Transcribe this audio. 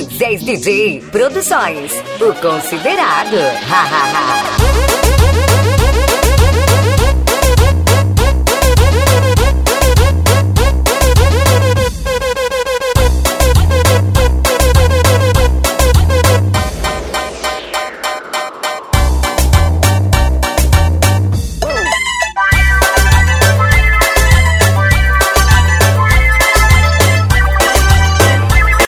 10 DJ Produções. O Considerado. Ha, ha, ha.